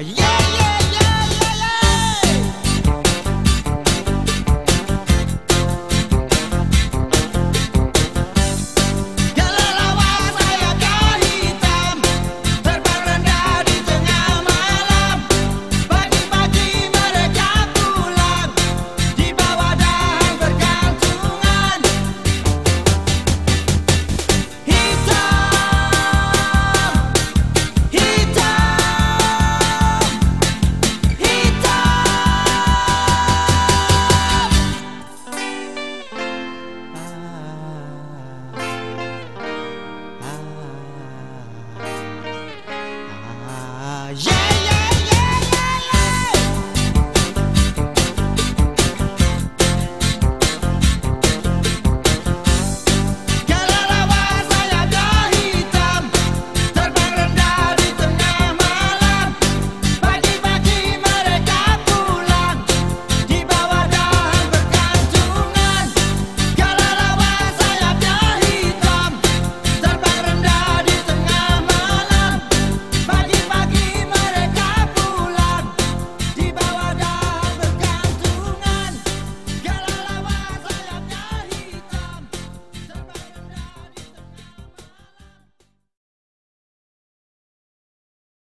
yeah.